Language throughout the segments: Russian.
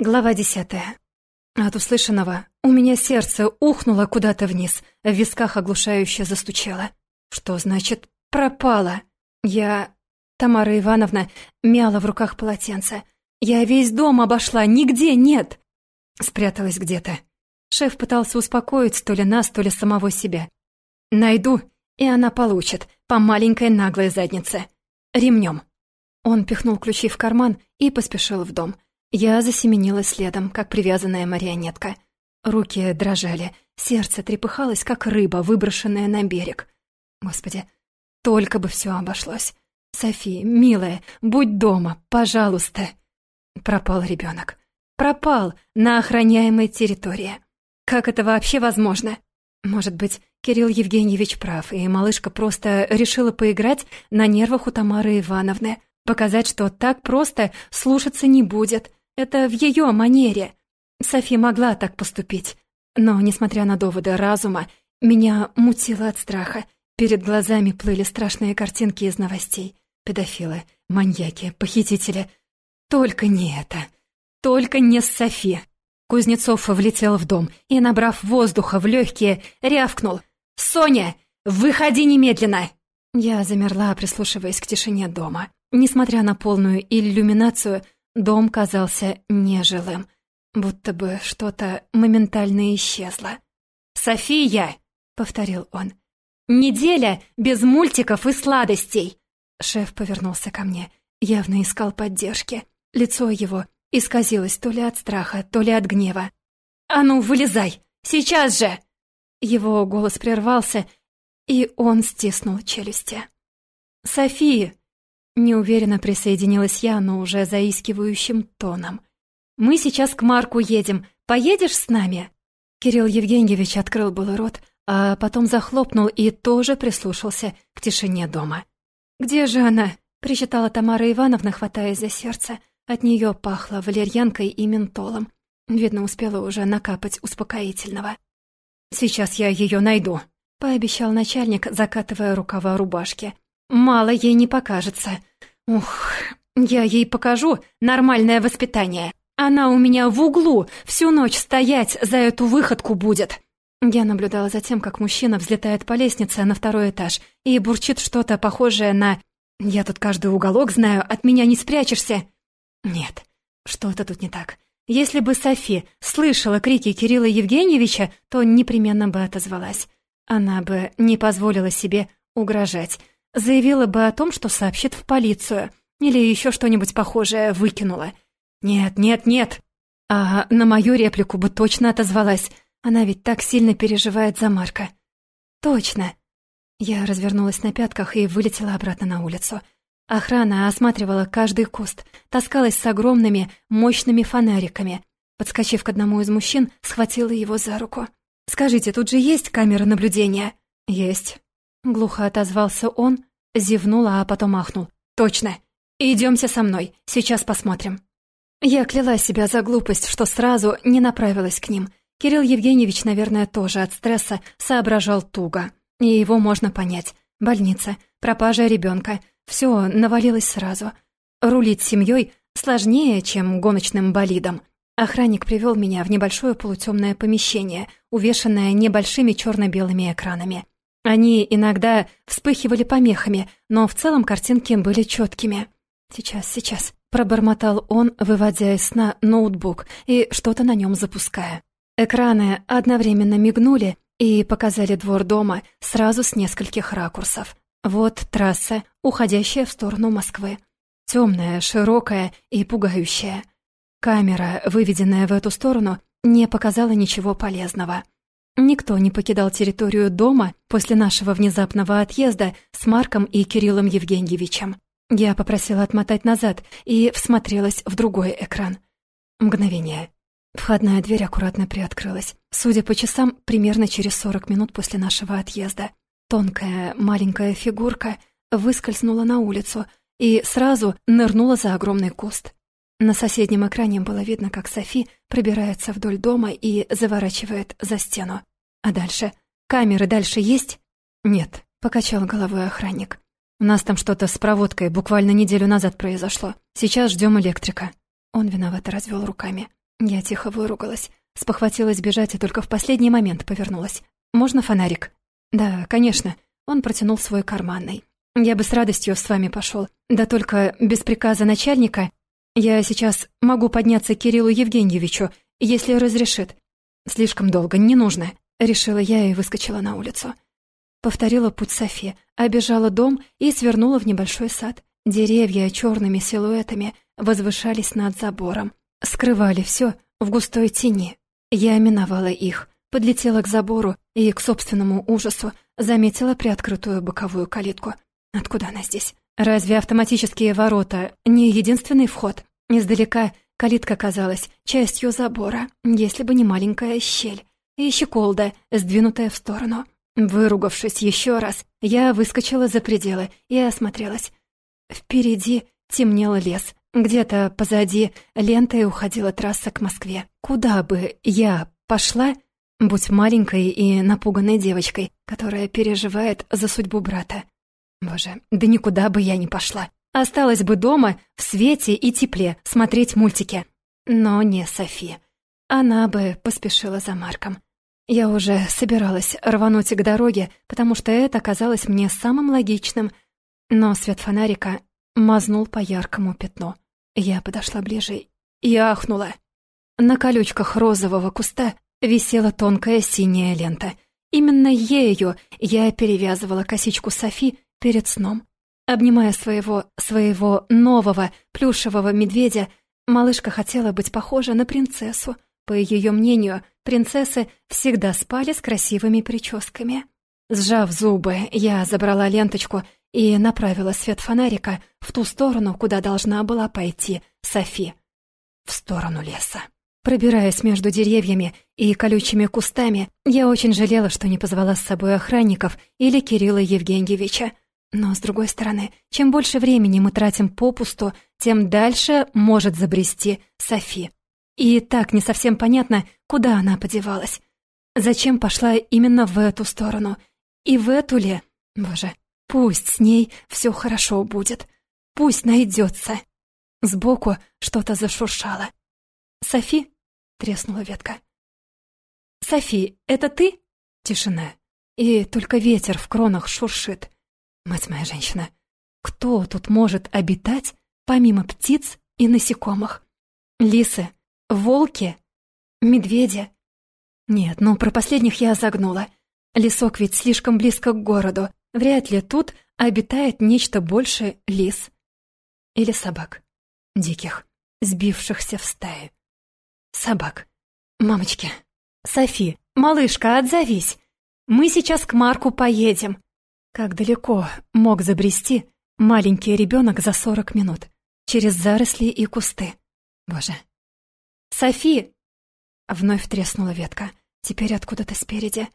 Глава десятая. От услышанного у меня сердце ухнуло куда-то вниз, в висках оглушающе застучало. Что значит «пропала»? Я... Тамара Ивановна мяла в руках полотенце. Я весь дом обошла, нигде нет. Спряталась где-то. Шеф пытался успокоить то ли нас, то ли самого себя. Найду, и она получит по маленькой наглой заднице. Ремнем. Он пихнул ключи в карман и поспешил в дом. Я засеменила следом, как привязанная марионетка. Руки дрожали, сердце трепыхалось, как рыба, выброшенная на берег. Господи, только бы все обошлось. София, милая, будь дома, пожалуйста. Пропал ребенок. Пропал на охраняемой территории. Как это вообще возможно? Может быть, Кирилл Евгеньевич прав, и малышка просто решила поиграть на нервах у Тамары Ивановны, показать, что так просто слушаться не будет — это в ее манере. Софи могла так поступить. Но, несмотря на доводы разума, меня мутило от страха. Перед глазами плыли страшные картинки из новостей. Педофилы, маньяки, похитители. Только не это. Только не с Софи. Кузнецов влетел в дом и, набрав воздуха в легкие, рявкнул. «Соня, выходи немедленно!» Я замерла, прислушиваясь к тишине дома. Несмотря на полную иллюминацию, Дом казался нежилым, будто бы что-то моментально исчезло. «София!» — повторил он. «Неделя без мультиков и сладостей!» Шеф повернулся ко мне, явно искал поддержки. Лицо его исказилось то ли от страха, то ли от гнева. «А ну, вылезай! Сейчас же!» Его голос прервался, и он стиснул челюсти. «София!» Неуверенно присоединилась я, но уже заискивающим тоном. «Мы сейчас к Марку едем. Поедешь с нами?» Кирилл Евгеньевич открыл был рот, а потом захлопнул и тоже прислушался к тишине дома. «Где же она?» — причитала Тамара Ивановна, хватаясь за сердце. От нее пахло валерьянкой и ментолом. Видно, успела уже накапать успокоительного. «Сейчас я ее найду», — пообещал начальник, закатывая рукава рубашки. «Мало ей не покажется. Ух, я ей покажу нормальное воспитание. Она у меня в углу всю ночь стоять за эту выходку будет. Я наблюдала за тем, как мужчина взлетает по лестнице на второй этаж и бурчит что-то похожее на «Я тут каждый уголок знаю, от меня не спрячешься». Нет, что-то тут не так. Если бы Софи слышала крики Кирилла Евгеньевича, то непременно бы отозвалась. Она бы не позволила себе угрожать. Заявила бы о том, что сообщит в полицию. Или еще что-нибудь похожее выкинула. Нет, нет, нет. А на мою реплику бы точно отозвалась. Она ведь так сильно переживает за Марка. Точно. Я развернулась на пятках и вылетела обратно на улицу. Охрана осматривала каждый куст, таскалась с огромными, мощными фонариками. Подскочив к одному из мужчин, схватила его за руку. «Скажите, тут же есть камера наблюдения?» «Есть», Глухо отозвался он, зевнул, а потом ахнул. «Точно! Идемте со мной, сейчас посмотрим». Я кляла себя за глупость, что сразу не направилась к ним. Кирилл Евгеньевич, наверное, тоже от стресса соображал туго. И его можно понять. Больница, пропажа ребенка, все навалилось сразу. Рулить семьей сложнее, чем гоночным болидом. Охранник привел меня в небольшое полутемное помещение, увешанное небольшими черно-белыми экранами. Они иногда вспыхивали помехами, но в целом картинки были четкими. «Сейчас, сейчас», — пробормотал он, выводя из сна ноутбук и что-то на нем запуская. Экраны одновременно мигнули и показали двор дома сразу с нескольких ракурсов. Вот трасса, уходящая в сторону Москвы. Темная, широкая и пугающая. Камера, выведенная в эту сторону, не показала ничего полезного. Никто не покидал территорию дома после нашего внезапного отъезда с Марком и Кириллом Евгеньевичем. Я попросила отмотать назад и всмотрелась в другой экран. Мгновение. Входная дверь аккуратно приоткрылась. Судя по часам, примерно через 40 минут после нашего отъезда. Тонкая маленькая фигурка выскользнула на улицу и сразу нырнула за огромный куст. На соседнем экране было видно, как Софи пробирается вдоль дома и заворачивает за стену. А дальше? Камеры дальше есть? Нет, покачал головой охранник. У нас там что-то с проводкой буквально неделю назад произошло. Сейчас ждем электрика. Он виновато развел руками. Я тихо выругалась, спохватилась бежать и только в последний момент повернулась. «Можно фонарик?» «Да, конечно». Он протянул свой карманный. «Я бы с радостью с вами пошел. Да только без приказа начальника я сейчас могу подняться к Кириллу Евгеньевичу, если разрешит. Слишком долго, не нужно», — решила я и выскочила на улицу. Повторила путь Софи, обежала дом и свернула в небольшой сад. Деревья черными силуэтами возвышались над забором. Скрывали все в густой тени. Я миновала их, подлетела к забору и, к собственному ужасу, заметила приоткрытую боковую калитку. Откуда она здесь? Разве автоматические ворота не единственный вход? Издалека калитка казалась частью забора, если бы не маленькая щель. И щеколда, сдвинутая в сторону. Выругавшись еще раз, я выскочила за пределы и осмотрелась. Впереди темнел лес. Где-то позади лентой уходила трасса к Москве. Куда бы я пошла, будь маленькой и напуганной девочкой, которая переживает за судьбу брата? Боже, да никуда бы я не пошла. Осталась бы дома в свете и тепле смотреть мультики. Но не Софи. Она бы поспешила за Марком. Я уже собиралась рвануть к дороге, потому что это казалось мне самым логичным, но свет фонарика мазнул по яркому пятну. Я подошла ближе и ахнула. На колючках розового куста висела тонкая синяя лента. Именно ею я перевязывала косичку Софи перед сном. Обнимая своего, своего нового плюшевого медведя, малышка хотела быть похожа на принцессу. По ее мнению, принцессы всегда спали с красивыми прическами. Сжав зубы, я забрала ленточку и направила свет фонарика в ту сторону, куда должна была пойти Софи. В сторону леса. Пробираясь между деревьями и колючими кустами, я очень жалела, что не позвала с собой охранников или Кирилла Евгеньевича. Но, с другой стороны, чем больше времени мы тратим попусту, тем дальше может забрести Софи. И так не совсем понятно, куда она подевалась. Зачем пошла именно в эту сторону? И в эту ли? Боже, пусть с ней все хорошо будет. Пусть найдется. Сбоку что-то зашуршало. «Софи?» — треснула ветка. «Софи, это ты?» Тишина. И только ветер в кронах шуршит. Мать моя женщина, кто тут может обитать, помимо птиц и насекомых? Лисы, Волки? Медведи? Нет, ну про последних я загнула. Лесок ведь слишком близко к городу. Вряд ли тут обитает нечто больше лис. Или собак. Диких, сбившихся в стаи. Собак. Мамочки. Софи, малышка, отзовись. Мы сейчас к Марку поедем. Как далеко мог забрести маленький ребенок за сорок минут? Через заросли и кусты. Боже, «Софи!» Вновь треснула ветка, теперь откуда-то спереди.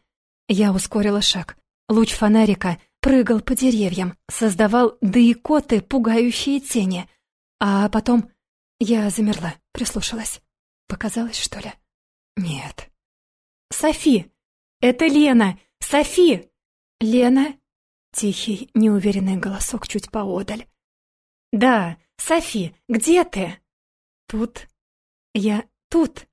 Я ускорила шаг. Луч фонарика прыгал по деревьям, создавал да пугающие тени. А потом я замерла, прислушалась. Показалось, что ли? Нет. «Софи! Это Лена! Софи!» «Лена?» Тихий, неуверенный голосок чуть поодаль. «Да, Софи, где ты?» «Тут «Я тут!»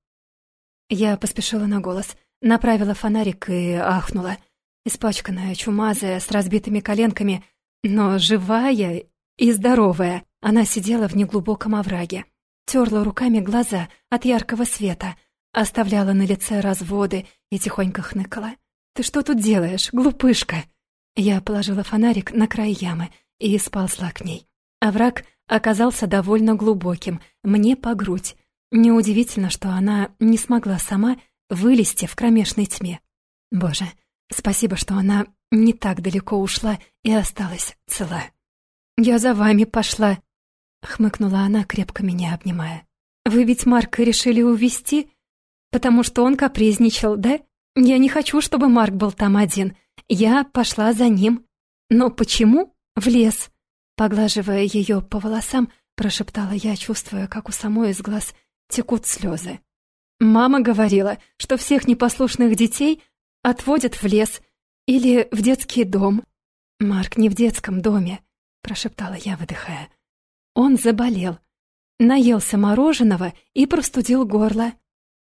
Я поспешила на голос, направила фонарик и ахнула. Испачканная, чумазая, с разбитыми коленками, но живая и здоровая. Она сидела в неглубоком овраге, терла руками глаза от яркого света, оставляла на лице разводы и тихонько хныкала. «Ты что тут делаешь, глупышка?» Я положила фонарик на край ямы и сползла к ней. Овраг оказался довольно глубоким, мне по грудь, Неудивительно, что она не смогла сама вылезти в кромешной тьме. Боже, спасибо, что она не так далеко ушла и осталась цела. «Я за вами пошла», — хмыкнула она, крепко меня обнимая. «Вы ведь Марка решили увезти? Потому что он капризничал, да? Я не хочу, чтобы Марк был там один. Я пошла за ним. Но почему? В лес». Поглаживая ее по волосам, прошептала я, чувствуя, как у самой из глаз текут слезы. Мама говорила, что всех непослушных детей отводят в лес или в детский дом. «Марк не в детском доме», — прошептала я, выдыхая. «Он заболел, наелся мороженого и простудил горло.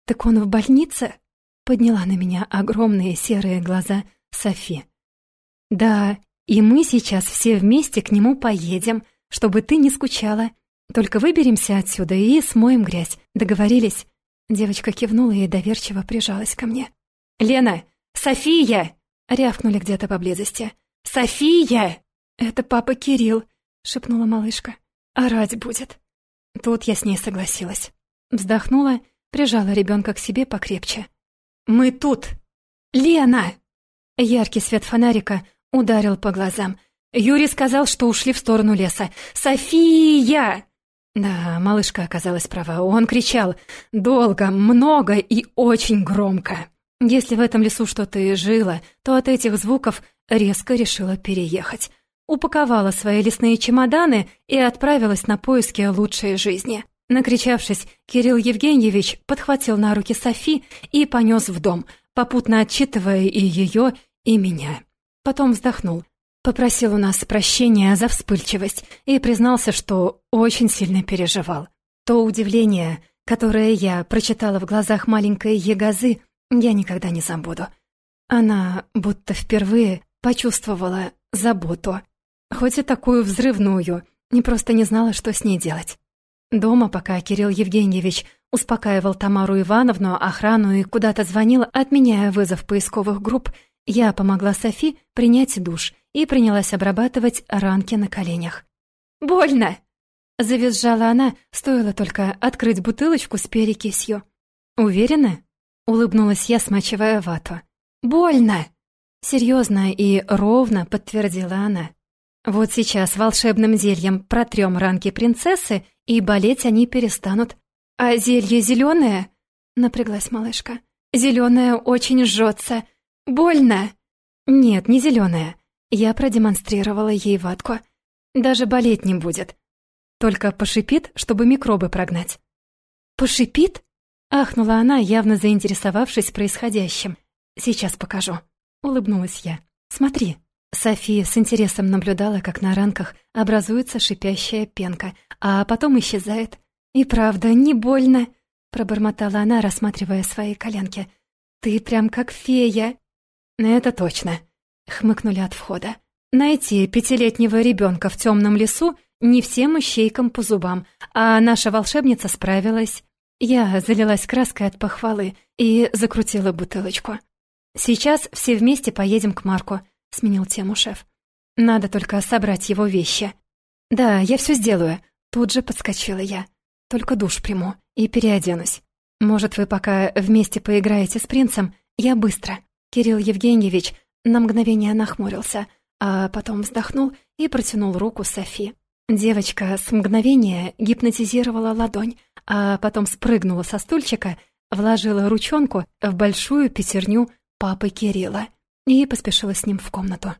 так он в больнице?» Подняла на меня огромные серые глаза Софи. «Да, и мы сейчас все вместе к нему поедем, чтобы ты не скучала. Только выберемся отсюда и смоем грязь. Договорились?» Девочка кивнула и доверчиво прижалась ко мне. «Лена! София!» — рявкнули где-то поблизости. «София!» «Это папа Кирилл», — шепнула малышка. «Орать будет». Тут я с ней согласилась. Вздохнула, прижала ребенка к себе покрепче. «Мы тут!» «Лена!» Яркий свет фонарика ударил по глазам. Юрий сказал, что ушли в сторону леса. «София!» Да, малышка оказалась права. Он кричал долго, много и очень громко. Если в этом лесу что-то и жило, то от этих звуков резко решила переехать. Упаковала свои лесные чемоданы и отправилась на поиски лучшей жизни. Накричавшись, Кирилл Евгеньевич подхватил на руки Софи и понес в дом, попутно отчитывая и ее, и меня. Потом вздохнул, попросил у нас прощения за вспыльчивость и признался, что очень сильно переживал. То удивление, которое я прочитала в глазах маленькой Егозы, я никогда не забуду. Она будто впервые почувствовала заботу, хоть и такую взрывную, не просто не знала, что с ней делать. Дома, пока Кирилл Евгеньевич успокаивал Тамару Ивановну, охрану и куда-то звонил, отменяя вызов поисковых групп, я помогла Софи принять душ и принялась обрабатывать ранки на коленях. «Больно!» — завизжала она, стоило только открыть бутылочку с перекисью. «Уверена?» — улыбнулась я, смачивая вату. «Больно!» — серьезно и ровно подтвердила она. «Вот сейчас волшебным зельем протрем ранки принцессы и болеть они перестанут. А зелье зеленое? Напряглась малышка. Зеленое очень жжется. Больно. Нет, не зеленое. Я продемонстрировала ей ватку. Даже болеть не будет. Только пошипит, чтобы микробы прогнать. Пошипит? Ахнула она, явно заинтересовавшись происходящим. Сейчас покажу. Улыбнулась я. Смотри. София с интересом наблюдала, как на ранках образуется шипящая пенка, а потом исчезает. «И правда, не больно», — пробормотала она, рассматривая свои коленки. «Ты прям как фея». «Это точно», — хмыкнули от входа. «Найти пятилетнего ребенка в темном лесу не всем ищейкам по зубам, а наша волшебница справилась». Я залилась краской от похвалы и закрутила бутылочку. «Сейчас все вместе поедем к Марку», — сменил тему шеф. «Надо только собрать его вещи». «Да, я все сделаю», — тут же подскочила я. «Только душ приму и переоденусь. Может, вы пока вместе поиграете с принцем? Я быстро». Кирилл Евгеньевич на мгновение нахмурился, а потом вздохнул и протянул руку Софи. Девочка с мгновения гипнотизировала ладонь, а потом спрыгнула со стульчика, вложила ручонку в большую пятерню папы Кирилла и поспешила с ним в комнату.